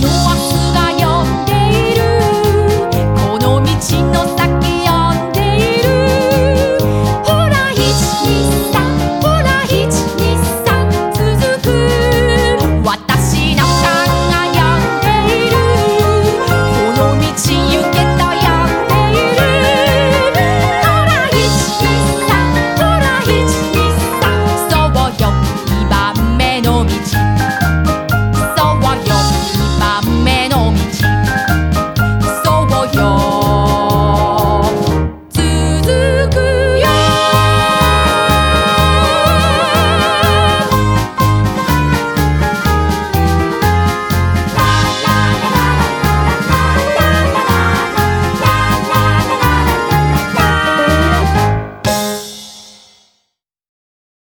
の